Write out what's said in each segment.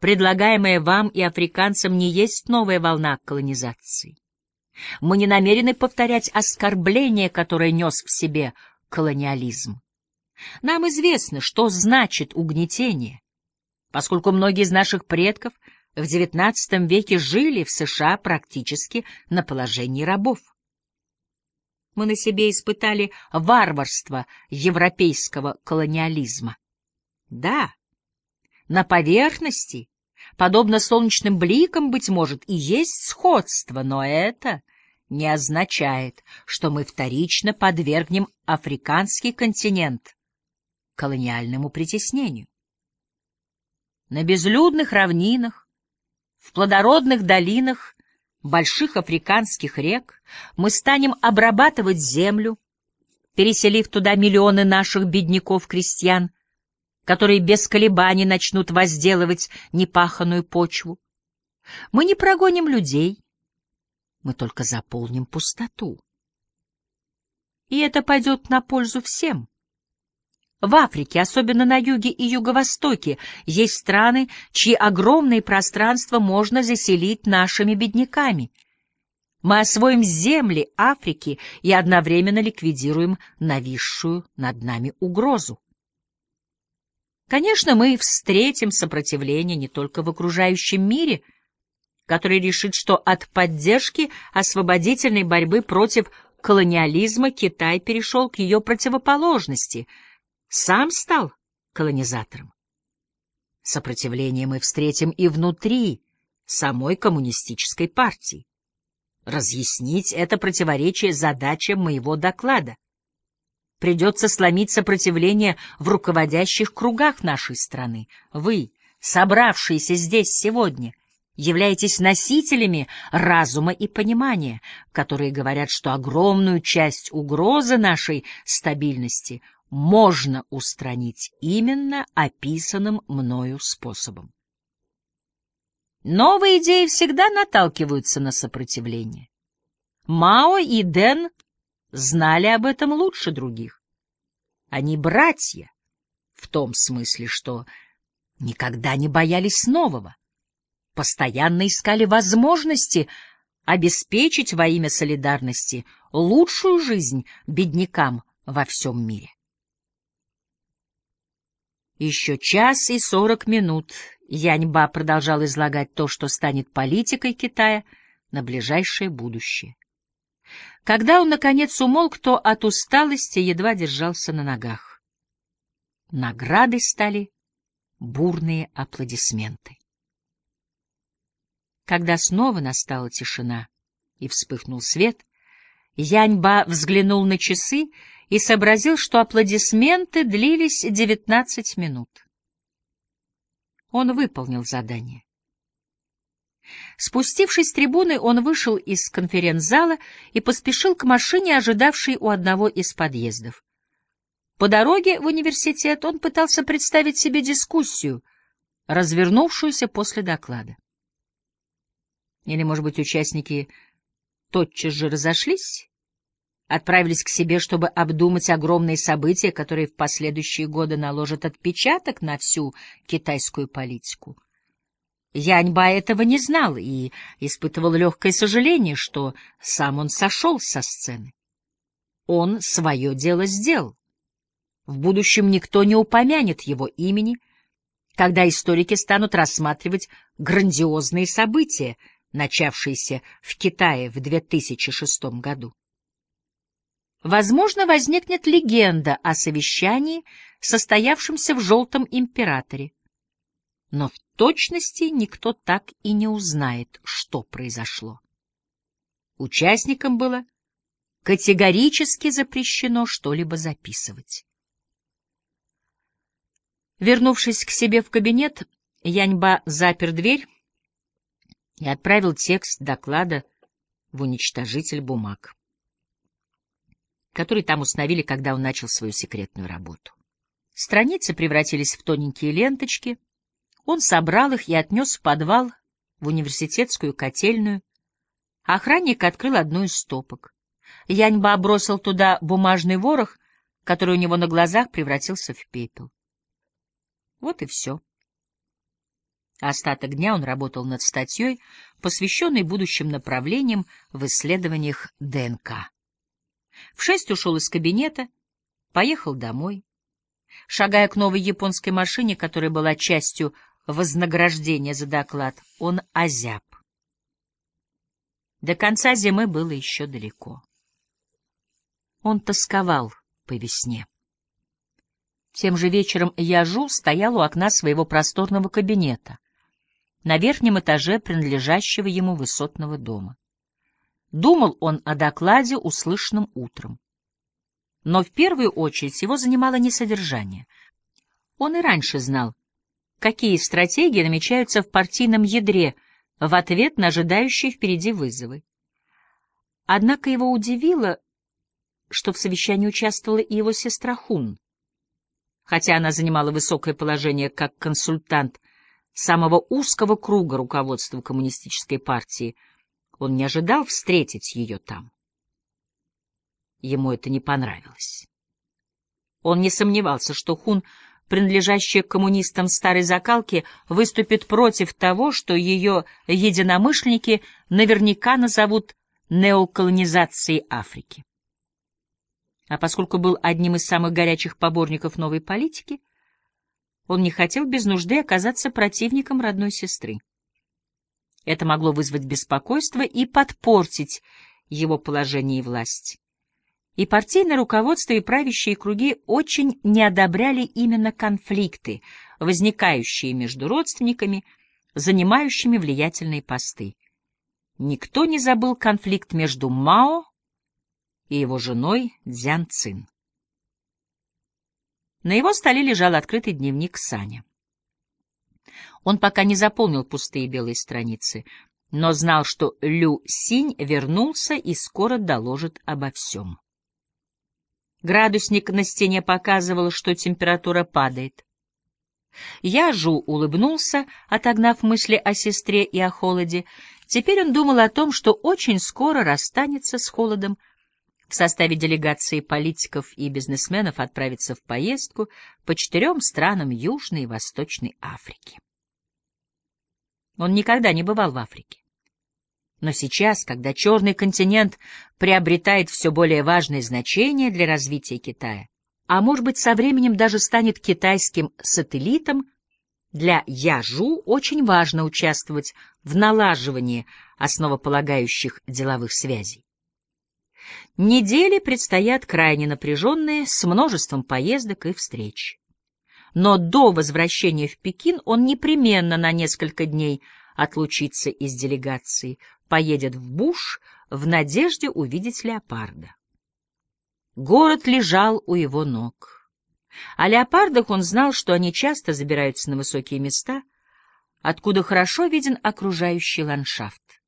Предлагаемая вам и африканцам не есть новая волна колонизации. Мы не намерены повторять оскорбление, которое нес в себе колониализм. Нам известно, что значит угнетение, поскольку многие из наших предков в XIX веке жили в США практически на положении рабов. Мы на себе испытали варварство европейского колониализма. Да, на поверхности, подобно солнечным бликам, быть может, и есть сходство, но это не означает, что мы вторично подвергнем африканский континент колониальному притеснению. На безлюдных равнинах, в плодородных долинах больших африканских рек мы станем обрабатывать землю, переселив туда миллионы наших бедняков-крестьян, которые без колебаний начнут возделывать непаханную почву. Мы не прогоним людей, мы только заполним пустоту. И это пойдет на пользу всем. В Африке, особенно на юге и юго-востоке, есть страны, чьи огромные пространства можно заселить нашими бедняками. Мы освоим земли Африки и одновременно ликвидируем нависшую над нами угрозу. Конечно, мы встретим сопротивление не только в окружающем мире, который решит, что от поддержки освободительной борьбы против колониализма Китай перешел к ее противоположности, сам стал колонизатором. Сопротивление мы встретим и внутри самой коммунистической партии. Разъяснить это противоречие задача моего доклада. Придется сломить сопротивление в руководящих кругах нашей страны. Вы, собравшиеся здесь сегодня, являетесь носителями разума и понимания, которые говорят, что огромную часть угрозы нашей стабильности можно устранить именно описанным мною способом. Новые идеи всегда наталкиваются на сопротивление. Мао и Дэн знали об этом лучше других. Они братья, в том смысле, что никогда не боялись нового, постоянно искали возможности обеспечить во имя солидарности лучшую жизнь беднякам во всем мире. Еще час и сорок минут Яньба продолжал излагать то, что станет политикой Китая на ближайшее будущее. Когда он, наконец, умолк, то от усталости едва держался на ногах. Наградой стали бурные аплодисменты. Когда снова настала тишина и вспыхнул свет, Яньба взглянул на часы и сообразил, что аплодисменты длились девятнадцать минут. Он выполнил задание. Спустившись с трибуны, он вышел из конференц-зала и поспешил к машине, ожидавшей у одного из подъездов. По дороге в университет он пытался представить себе дискуссию, развернувшуюся после доклада. Или, может быть, участники тотчас же разошлись, отправились к себе, чтобы обдумать огромные события, которые в последующие годы наложат отпечаток на всю китайскую политику. Яньба этого не знал и испытывал легкое сожаление, что сам он сошел со сцены. Он свое дело сделал. В будущем никто не упомянет его имени, когда историки станут рассматривать грандиозные события, начавшиеся в Китае в 2006 году. Возможно, возникнет легенда о совещании, состоявшемся в Желтом Императоре но в точности никто так и не узнает, что произошло. Участникам было категорически запрещено что-либо записывать. Вернувшись к себе в кабинет, Яньба запер дверь и отправил текст доклада в уничтожитель бумаг, который там установили, когда он начал свою секретную работу. Страницы превратились в тоненькие ленточки — он собрал их и отнес в подвал, в университетскую котельную. Охранник открыл одну из стопок. Яньба бросил туда бумажный ворох, который у него на глазах превратился в пепел. Вот и все. Остаток дня он работал над статьей, посвященной будущим направлениям в исследованиях ДНК. В шесть ушел из кабинета, поехал домой. Шагая к новой японской машине, которая была частью вознаграждения за доклад, он озяб. До конца зимы было еще далеко. Он тосковал по весне. Тем же вечером Яжу стоял у окна своего просторного кабинета на верхнем этаже принадлежащего ему высотного дома. Думал он о докладе, услышанном утром. Но в первую очередь его занимало не содержание. Он и раньше знал, какие стратегии намечаются в партийном ядре в ответ на ожидающие впереди вызовы. Однако его удивило, что в совещании участвовала и его сестра Хун. Хотя она занимала высокое положение как консультант самого узкого круга руководства коммунистической партии, он не ожидал встретить ее там. Ему это не понравилось. Он не сомневался, что Хун, принадлежащая к коммунистам старой закалки, выступит против того, что ее единомышленники наверняка назовут неоколонизацией Африки. А поскольку был одним из самых горячих поборников новой политики, он не хотел без нужды оказаться противником родной сестры. Это могло вызвать беспокойство и подпортить его положение и власть. И партийное руководство и правящие круги очень не одобряли именно конфликты, возникающие между родственниками, занимающими влиятельные посты. Никто не забыл конфликт между Мао и его женой Дзян Цин. На его столе лежал открытый дневник Саня. Он пока не заполнил пустые белые страницы, но знал, что Лю Синь вернулся и скоро доложит обо всем. Градусник на стене показывал, что температура падает. Я Жу улыбнулся, отогнав мысли о сестре и о холоде. Теперь он думал о том, что очень скоро расстанется с холодом, в составе делегации политиков и бизнесменов отправиться в поездку по четырем странам Южной и Восточной Африки. Он никогда не бывал в Африке. Но сейчас, когда черный континент приобретает все более важное значение для развития Китая, а может быть со временем даже станет китайским сателлитом, для Яжу очень важно участвовать в налаживании основополагающих деловых связей. Недели предстоят крайне напряженные, с множеством поездок и встреч. Но до возвращения в Пекин он непременно на несколько дней отлучится из делегации, поедет в Буш в надежде увидеть леопарда. Город лежал у его ног. О леопардах он знал, что они часто забираются на высокие места, откуда хорошо виден окружающий ландшафт.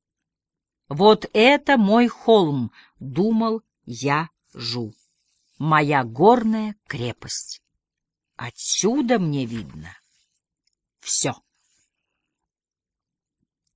Вот это мой холм, думал я Жу, моя горная крепость. Отсюда мне видно все.